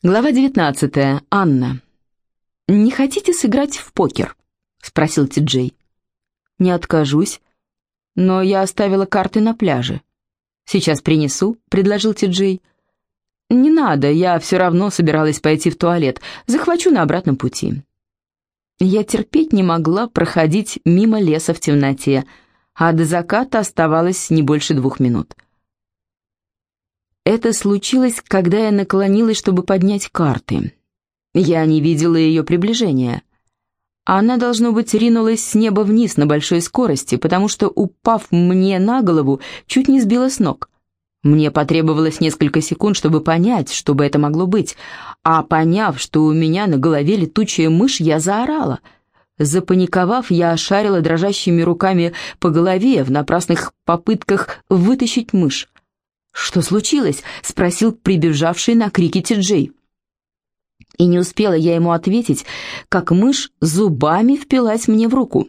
Глава 19. Анна. «Не хотите сыграть в покер?» — спросил Ти-Джей. «Не откажусь, но я оставила карты на пляже». «Сейчас принесу», — предложил Ти-Джей. «Не надо, я все равно собиралась пойти в туалет. Захвачу на обратном пути». Я терпеть не могла проходить мимо леса в темноте, а до заката оставалось не больше двух минут. Это случилось, когда я наклонилась, чтобы поднять карты. Я не видела ее приближения. Она, должно быть, ринулась с неба вниз на большой скорости, потому что, упав мне на голову, чуть не сбила с ног. Мне потребовалось несколько секунд, чтобы понять, что бы это могло быть, а поняв, что у меня на голове летучая мышь, я заорала. Запаниковав, я ошарила дрожащими руками по голове в напрасных попытках вытащить мышь. «Что случилось?» — спросил прибежавший на крики Ти-Джей. И не успела я ему ответить, как мышь зубами впилась мне в руку.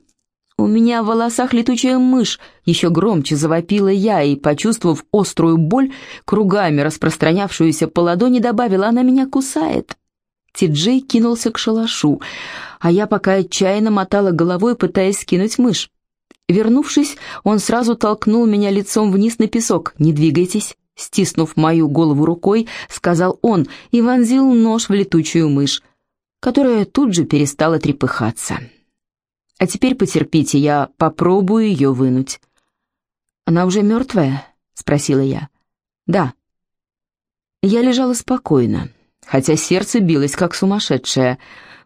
«У меня в волосах летучая мышь!» — еще громче завопила я и, почувствовав острую боль, кругами распространявшуюся по ладони, добавила «Она меня кусает!» Ти-Джей кинулся к шалашу, а я пока отчаянно мотала головой, пытаясь скинуть мышь. Вернувшись, он сразу толкнул меня лицом вниз на песок. «Не двигайтесь!» Стиснув мою голову рукой, сказал он и вонзил нож в летучую мышь, которая тут же перестала трепыхаться. «А теперь потерпите, я попробую ее вынуть». «Она уже мертвая?» — спросила я. «Да». Я лежала спокойно, хотя сердце билось как сумасшедшее.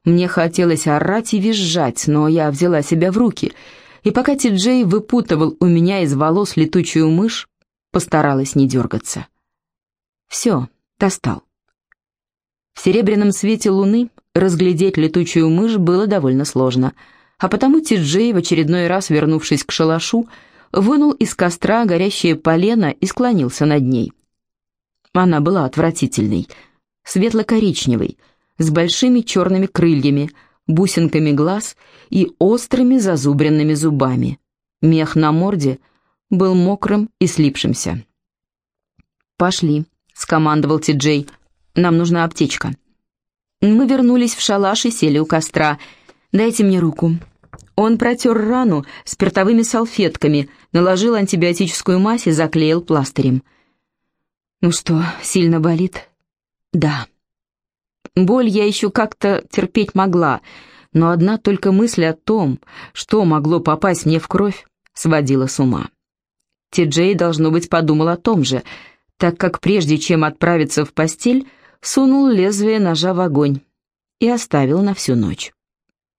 Мне хотелось орать и визжать, но я взяла себя в руки, и пока Ти-Джей выпутывал у меня из волос летучую мышь, Постаралась не дергаться. Все, достал. В серебряном свете луны разглядеть летучую мышь было довольно сложно, а потому Ти-Джей, в очередной раз вернувшись к шалашу, вынул из костра горящее полено и склонился над ней. Она была отвратительной, светло-коричневой, с большими черными крыльями, бусинками глаз и острыми зазубренными зубами. Мех на морде — был мокрым и слипшимся. «Пошли», — скомандовал Ти-Джей. «Нам нужна аптечка». Мы вернулись в шалаш и сели у костра. «Дайте мне руку». Он протер рану спиртовыми салфетками, наложил антибиотическую мазь и заклеил пластырем. «Ну что, сильно болит?» «Да». Боль я еще как-то терпеть могла, но одна только мысль о том, что могло попасть мне в кровь, сводила с ума. Ти-Джей, должно быть, подумал о том же, так как прежде чем отправиться в постель, сунул лезвие ножа в огонь и оставил на всю ночь.